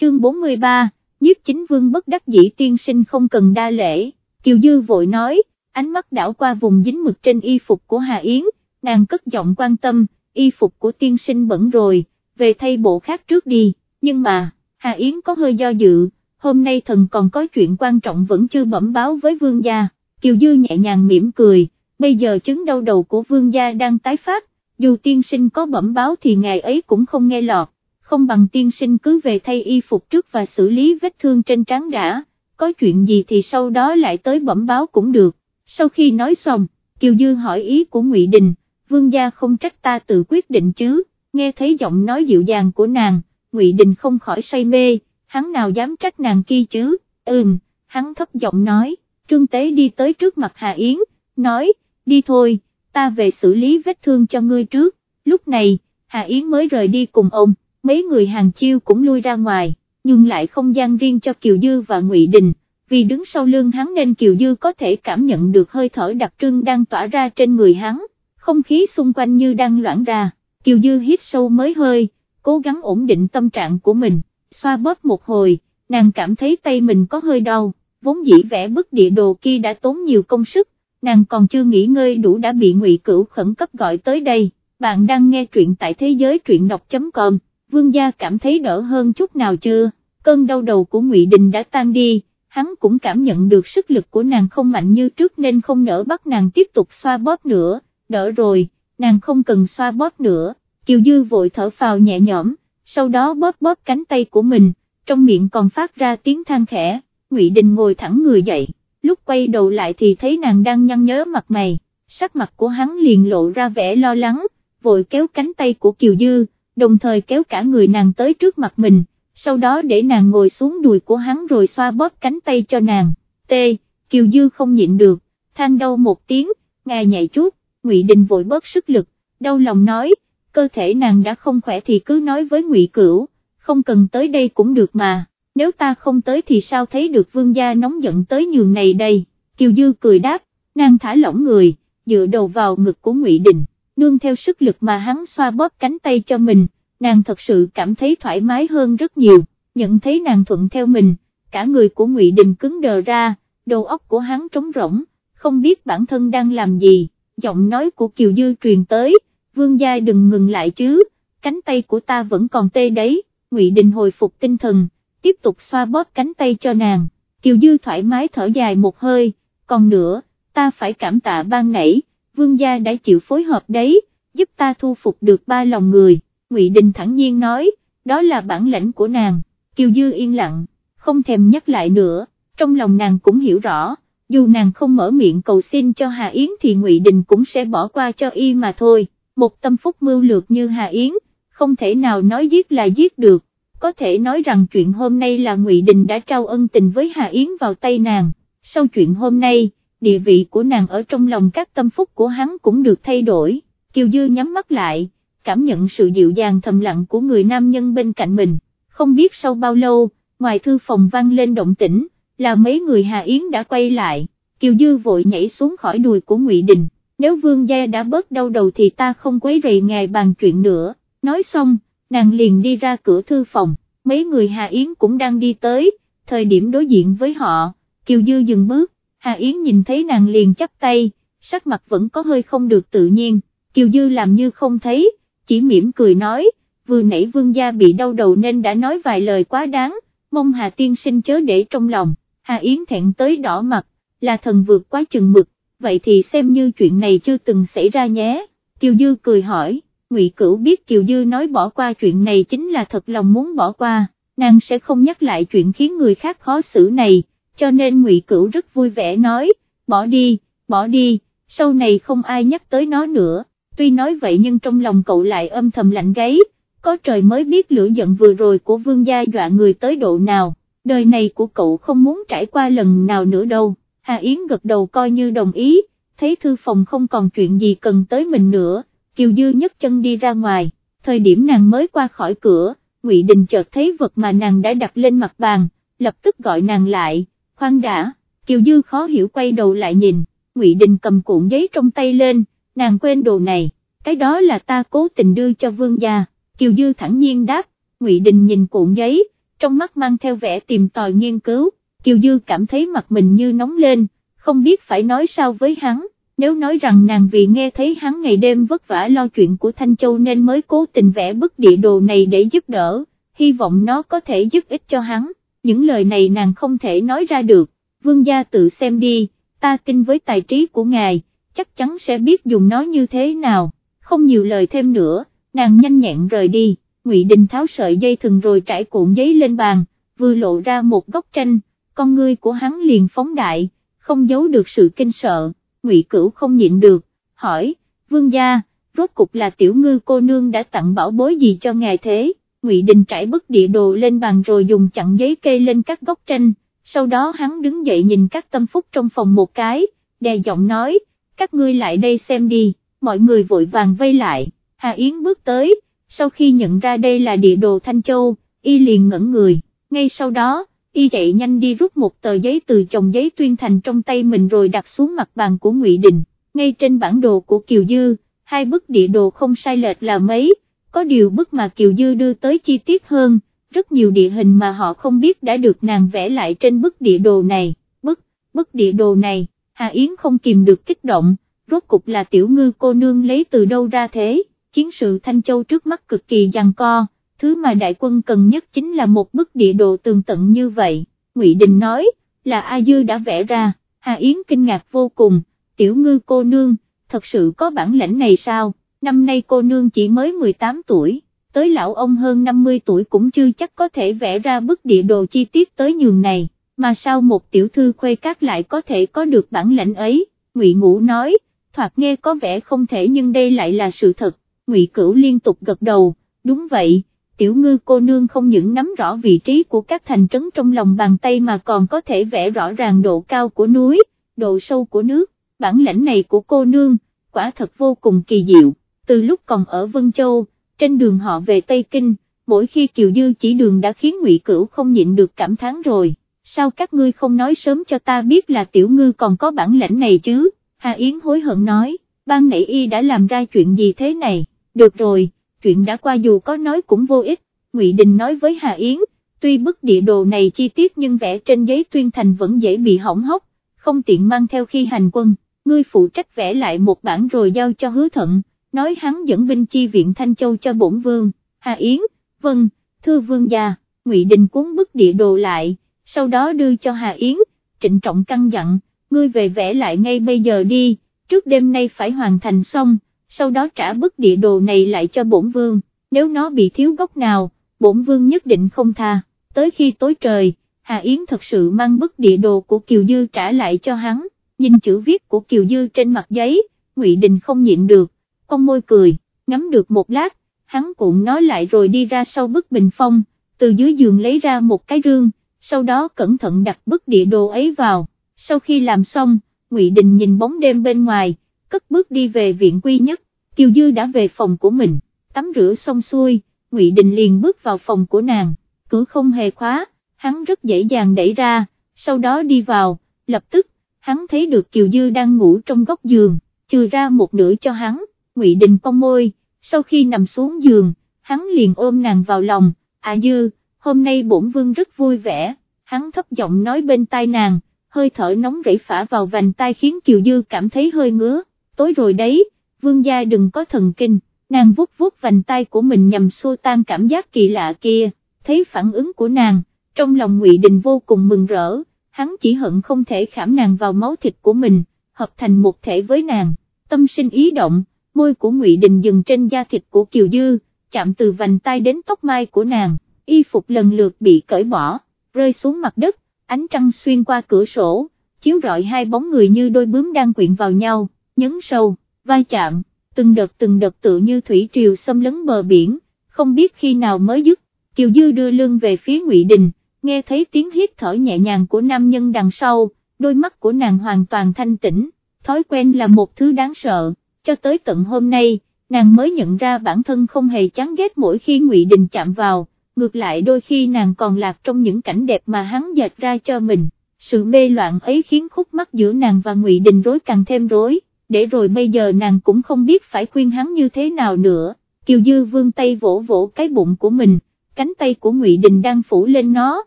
chương 43, nhiếp chính vương bất đắc dĩ tiên sinh không cần đa lễ, Kiều Dư vội nói, ánh mắt đảo qua vùng dính mực trên y phục của Hà Yến, nàng cất giọng quan tâm, y phục của tiên sinh bẩn rồi, về thay bộ khác trước đi, nhưng mà, Hà Yến có hơi do dự, hôm nay thần còn có chuyện quan trọng vẫn chưa bẩm báo với vương gia, Kiều Dư nhẹ nhàng mỉm cười, bây giờ chứng đau đầu của vương gia đang tái phát, dù tiên sinh có bẩm báo thì ngày ấy cũng không nghe lọt, không bằng tiên sinh cứ về thay y phục trước và xử lý vết thương trên trán đã, có chuyện gì thì sau đó lại tới bẩm báo cũng được, sau khi nói xong, Kiều Dư hỏi ý của Ngụy Đình, vương gia không trách ta tự quyết định chứ, nghe thấy giọng nói dịu dàng của nàng, Ngụy Đình không khỏi say mê, hắn nào dám trách nàng kia chứ, ừm, hắn thấp giọng nói, Trương Tế đi tới trước mặt Hà Yến, nói, đi thôi, ta về xử lý vết thương cho ngươi trước, lúc này, Hà Yến mới rời đi cùng ông, mấy người hàng chiêu cũng lui ra ngoài, nhưng lại không gian riêng cho Kiều Dư và Ngụy Đình, vì đứng sau lưng hắn nên Kiều Dư có thể cảm nhận được hơi thở đặc trưng đang tỏa ra trên người hắn, không khí xung quanh như đang loãng ra, Kiều Dư hít sâu mới hơi, cố gắng ổn định tâm trạng của mình, xoa bóp một hồi, nàng cảm thấy tay mình có hơi đau, vốn dĩ vẽ bức địa đồ kia đã tốn nhiều công sức, nàng còn chưa nghỉ ngơi đủ đã bị ngụy cửu khẩn cấp gọi tới đây, bạn đang nghe truyện tại thế giới truyện đọc.com, vương gia cảm thấy đỡ hơn chút nào chưa, cơn đau đầu của ngụy Đình đã tan đi, hắn cũng cảm nhận được sức lực của nàng không mạnh như trước nên không nỡ bắt nàng tiếp tục xoa bóp nữa, đỡ rồi, nàng không cần xoa bóp nữa, Kiều Dư vội thở phào nhẹ nhõm, sau đó bóp bóp cánh tay của mình, trong miệng còn phát ra tiếng than khẽ, Ngụy Đình ngồi thẳng người dậy lúc quay đầu lại thì thấy nàng đang nhăn nhớ mặt mày, sắc mặt của hắn liền lộ ra vẻ lo lắng, vội kéo cánh tay của Kiều Dư, đồng thời kéo cả người nàng tới trước mặt mình, sau đó để nàng ngồi xuống đùi của hắn rồi xoa bóp cánh tay cho nàng, tê, Kiều Dư không nhịn được, than đau một tiếng, ngài nhảy chút, Ngụy Đình vội bớt sức lực, đau lòng nói, cơ thể nàng đã không khỏe thì cứ nói với Ngụy Cửu, không cần tới đây cũng được mà nếu ta không tới thì sao thấy được vương gia nóng giận tới nhường này đây, Kiều Dư cười đáp, nàng thả lỏng người, dựa đầu vào ngực của Ngụy Đình, nương theo sức lực mà hắn xoa bóp cánh tay cho mình, nàng thật sự cảm thấy thoải mái hơn rất nhiều, nhận thấy nàng thuận theo mình, cả người của Ngụy Đình cứng đờ ra, đầu óc của hắn trống rỗng, không biết bản thân đang làm gì, giọng nói của Kiều Dư truyền tới, vương gia đừng ngừng lại chứ, cánh tay của ta vẫn còn tê đấy, Ngụy Đình hồi phục tinh thần tiếp tục xoa bóp cánh tay cho nàng, Kiều Dư thoải mái thở dài một hơi, còn nữa, ta phải cảm tạ ban nãy, vương gia đã chịu phối hợp đấy, giúp ta thu phục được ba lòng người, Ngụy Đình thẳng nhiên nói, đó là bản lãnh của nàng, Kiều Dư yên lặng, không thèm nhắc lại nữa, trong lòng nàng cũng hiểu rõ, dù nàng không mở miệng cầu xin cho Hà Yến thì Ngụy Đình cũng sẽ bỏ qua cho y mà thôi, một tâm phúc mưu lược như Hà Yến, không thể nào nói giết là giết được, có thể nói rằng chuyện hôm nay là Ngụy Đình đã trao ân tình với Hà Yến vào tay nàng, sau chuyện hôm nay, địa vị của nàng ở trong lòng các tâm phúc của hắn cũng được thay đổi, Kiều Dư nhắm mắt lại, cảm nhận sự dịu dàng thầm lặng của người nam nhân bên cạnh mình, không biết sau bao lâu, ngoài thư phòng vang lên động tĩnh, là mấy người Hà Yến đã quay lại, Kiều Dư vội nhảy xuống khỏi đùi của Ngụy Đình, nếu vương gia đã bớt đau đầu thì ta không quấy rầy ngài bàn chuyện nữa, nói xong, nàng liền đi ra cửa thư phòng, mấy người Hà Yến cũng đang đi tới, thời điểm đối diện với họ, Kiều Dư dừng bước, Hà Yến nhìn thấy nàng liền chắp tay, sắc mặt vẫn có hơi không được tự nhiên, Kiều Dư làm như không thấy, chỉ mỉm cười nói, vừa nãy vương gia bị đau đầu nên đã nói vài lời quá đáng, mong Hà Tiên sinh chớ để trong lòng, Hà Yến thẹn tới đỏ mặt, là thần vượt quá chừng mực, vậy thì xem như chuyện này chưa từng xảy ra nhé, Kiều Dư cười hỏi, Ngụy Cửu biết Kiều Dư nói bỏ qua chuyện này chính là thật lòng muốn bỏ qua, nàng sẽ không nhắc lại chuyện khiến người khác khó xử này, cho nên Ngụy Cửu rất vui vẻ nói, bỏ đi, bỏ đi, sau này không ai nhắc tới nó nữa, tuy nói vậy nhưng trong lòng cậu lại âm thầm lạnh gáy, có trời mới biết lửa giận vừa rồi của vương gia dọa người tới độ nào, đời này của cậu không muốn trải qua lần nào nữa đâu, Hà Yến gật đầu coi như đồng ý, thấy thư phòng không còn chuyện gì cần tới mình nữa Kiều Dư nhấc chân đi ra ngoài, thời điểm nàng mới qua khỏi cửa, Ngụy Đình chợt thấy vật mà nàng đã đặt lên mặt bàn, lập tức gọi nàng lại, khoan đã, Kiều Dư khó hiểu quay đầu lại nhìn, Ngụy Đình cầm cuộn giấy trong tay lên, nàng quên đồ này, cái đó là ta cố tình đưa cho vương gia, Kiều Dư thẳng nhiên đáp, Ngụy Đình nhìn cuộn giấy, trong mắt mang theo vẻ tìm tòi nghiên cứu, Kiều Dư cảm thấy mặt mình như nóng lên, không biết phải nói sao với hắn, nếu nói rằng nàng vì nghe thấy hắn ngày đêm vất vả lo chuyện của Thanh Châu nên mới cố tình vẽ bức địa đồ này để giúp đỡ, hy vọng nó có thể giúp ích cho hắn, những lời này nàng không thể nói ra được, vương gia tự xem đi, ta tin với tài trí của ngài, chắc chắn sẽ biết dùng nó như thế nào, không nhiều lời thêm nữa, nàng nhanh nhẹn rời đi, Ngụy Đình tháo sợi dây thừng rồi trải cuộn giấy lên bàn, vừa lộ ra một góc tranh, con ngươi của hắn liền phóng đại, không giấu được sự kinh sợ, Ngụy Cửu không nhịn được, hỏi, vương gia, rốt cục là tiểu ngư cô nương đã tặng bảo bối gì cho ngài thế, Ngụy Đình trải bức địa đồ lên bàn rồi dùng chặn giấy kê lên các góc tranh, sau đó hắn đứng dậy nhìn các tâm phúc trong phòng một cái, đè giọng nói, các ngươi lại đây xem đi, mọi người vội vàng vây lại, Hà Yến bước tới, sau khi nhận ra đây là địa đồ Thanh Châu, y liền ngẩn người, ngay sau đó, y chạy nhanh đi rút một tờ giấy từ chồng giấy tuyên thành trong tay mình rồi đặt xuống mặt bàn của Ngụy Đình, ngay trên bản đồ của Kiều Dư, hai bức địa đồ không sai lệch là mấy, có điều bức mà Kiều Dư đưa tới chi tiết hơn, rất nhiều địa hình mà họ không biết đã được nàng vẽ lại trên bức địa đồ này, bức, bức địa đồ này, Hà Yến không kìm được kích động, rốt cục là tiểu ngư cô nương lấy từ đâu ra thế, chiến sự Thanh Châu trước mắt cực kỳ giằng co, thứ mà đại quân cần nhất chính là một bức địa đồ tường tận như vậy, Ngụy Đình nói, là A Dư đã vẽ ra, Hà Yến kinh ngạc vô cùng, tiểu ngư cô nương, thật sự có bản lãnh này sao, năm nay cô nương chỉ mới 18 tuổi, tới lão ông hơn 50 tuổi cũng chưa chắc có thể vẽ ra bức địa đồ chi tiết tới nhường này, mà sao một tiểu thư khuê các lại có thể có được bản lãnh ấy, Ngụy Ngũ nói, thoạt nghe có vẻ không thể nhưng đây lại là sự thật, Ngụy Cửu liên tục gật đầu, đúng vậy, tiểu ngư cô nương không những nắm rõ vị trí của các thành trấn trong lòng bàn tay mà còn có thể vẽ rõ ràng độ cao của núi, độ sâu của nước, bản lãnh này của cô nương, quả thật vô cùng kỳ diệu, từ lúc còn ở Vân Châu, trên đường họ về Tây Kinh, mỗi khi Kiều Dư chỉ đường đã khiến Ngụy Cửu không nhịn được cảm thán rồi, sao các ngươi không nói sớm cho ta biết là tiểu ngư còn có bản lãnh này chứ, Hà Yến hối hận nói, ban nãy y đã làm ra chuyện gì thế này, được rồi, chuyện đã qua dù có nói cũng vô ích, Ngụy Đình nói với Hà Yến, tuy bức địa đồ này chi tiết nhưng vẽ trên giấy tuyên thành vẫn dễ bị hỏng hóc, không tiện mang theo khi hành quân, ngươi phụ trách vẽ lại một bản rồi giao cho hứa thận, nói hắn dẫn binh chi viện Thanh Châu cho bổn vương, Hà Yến, vâng, thưa vương gia, Ngụy Đình cuốn bức địa đồ lại, sau đó đưa cho Hà Yến, trịnh trọng căn dặn, ngươi về vẽ lại ngay bây giờ đi, trước đêm nay phải hoàn thành xong, sau đó trả bức địa đồ này lại cho bổn vương, nếu nó bị thiếu góc nào, bổn vương nhất định không tha, tới khi tối trời, Hà Yến thật sự mang bức địa đồ của Kiều Dư trả lại cho hắn, nhìn chữ viết của Kiều Dư trên mặt giấy, Ngụy Đình không nhịn được, con môi cười, ngắm được một lát, hắn cuộn nói lại rồi đi ra sau bức bình phong, từ dưới giường lấy ra một cái rương, sau đó cẩn thận đặt bức địa đồ ấy vào, sau khi làm xong, Ngụy Đình nhìn bóng đêm bên ngoài, cất bước đi về viện quy nhất, Kiều Dư đã về phòng của mình, tắm rửa xong xuôi, Ngụy Đình liền bước vào phòng của nàng, cửa không hề khóa, hắn rất dễ dàng đẩy ra, sau đó đi vào, lập tức, hắn thấy được Kiều Dư đang ngủ trong góc giường, chừa ra một nửa cho hắn, Ngụy Đình cong môi, sau khi nằm xuống giường, hắn liền ôm nàng vào lòng, à Dư, hôm nay bổn vương rất vui vẻ, hắn thấp giọng nói bên tai nàng, hơi thở nóng rẫy phả vào vành tai khiến Kiều Dư cảm thấy hơi ngứa, tối rồi đấy, vương gia đừng có thần kinh, nàng vuốt vuốt vành tai của mình nhằm xua tan cảm giác kỳ lạ kia, thấy phản ứng của nàng, trong lòng Ngụy Đình vô cùng mừng rỡ, hắn chỉ hận không thể khảm nàng vào máu thịt của mình, hợp thành một thể với nàng, tâm sinh ý động, môi của Ngụy Đình dừng trên da thịt của Kiều Dư, chạm từ vành tay đến tóc mai của nàng, y phục lần lượt bị cởi bỏ, rơi xuống mặt đất, ánh trăng xuyên qua cửa sổ, chiếu rọi hai bóng người như đôi bướm đang quyện vào nhau, nhấn sâu, vai chạm, từng đợt từng đợt tự như thủy triều xâm lấn bờ biển, không biết khi nào mới dứt, Kiều Dư đưa lưng về phía Ngụy Đình, nghe thấy tiếng hít thở nhẹ nhàng của nam nhân đằng sau, đôi mắt của nàng hoàn toàn thanh tĩnh, thói quen là một thứ đáng sợ, cho tới tận hôm nay, nàng mới nhận ra bản thân không hề chán ghét mỗi khi Ngụy Đình chạm vào, ngược lại đôi khi nàng còn lạc trong những cảnh đẹp mà hắn dệt ra cho mình, sự mê loạn ấy khiến khúc mắc giữa nàng và Ngụy Đình rối càng thêm rối, để rồi bây giờ nàng cũng không biết phải khuyên hắn như thế nào nữa, Kiều Dư vương tay vỗ vỗ cái bụng của mình, cánh tay của Ngụy Đình đang phủ lên nó,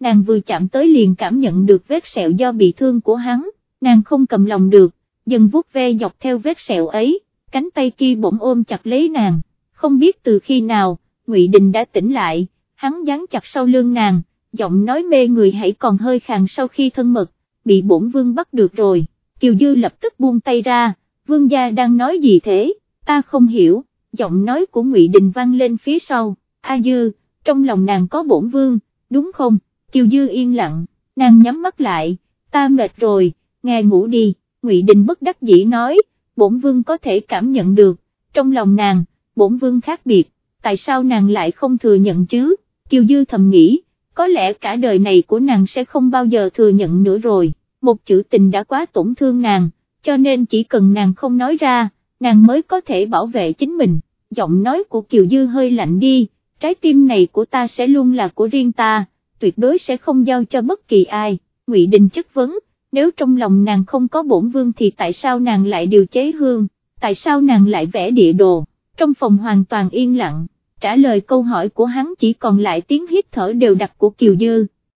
nàng vừa chạm tới liền cảm nhận được vết sẹo do bị thương của hắn, nàng không cầm lòng được, dần vuốt ve dọc theo vết sẹo ấy, cánh tay kia bỗng ôm chặt lấy nàng, không biết từ khi nào, Ngụy Đình đã tỉnh lại, hắn dán chặt sau lưng nàng, giọng nói mê người hãy còn hơi khàn sau khi thân mật, bị bổn vương bắt được rồi, Kiều Dư lập tức buông tay ra, vương gia đang nói gì thế, ta không hiểu, giọng nói của Ngụy Đình vang lên phía sau, A Dư, trong lòng nàng có bổn vương, đúng không, Kiều Dư yên lặng, nàng nhắm mắt lại, ta mệt rồi, nghe ngủ đi, Ngụy Đình bất đắc dĩ nói, bổn vương có thể cảm nhận được, trong lòng nàng, bổn vương khác biệt, tại sao nàng lại không thừa nhận chứ, Kiều Dư thầm nghĩ, có lẽ cả đời này của nàng sẽ không bao giờ thừa nhận nữa rồi, một chữ tình đã quá tổn thương nàng, cho nên chỉ cần nàng không nói ra, nàng mới có thể bảo vệ chính mình, giọng nói của Kiều Dư hơi lạnh đi, trái tim này của ta sẽ luôn là của riêng ta, tuyệt đối sẽ không giao cho bất kỳ ai, Ngụy Đình chất vấn, nếu trong lòng nàng không có bổn vương thì tại sao nàng lại điều chế hương, tại sao nàng lại vẽ địa đồ, trong phòng hoàn toàn yên lặng, trả lời câu hỏi của hắn chỉ còn lại tiếng hít thở đều đặc của Kiều Dư.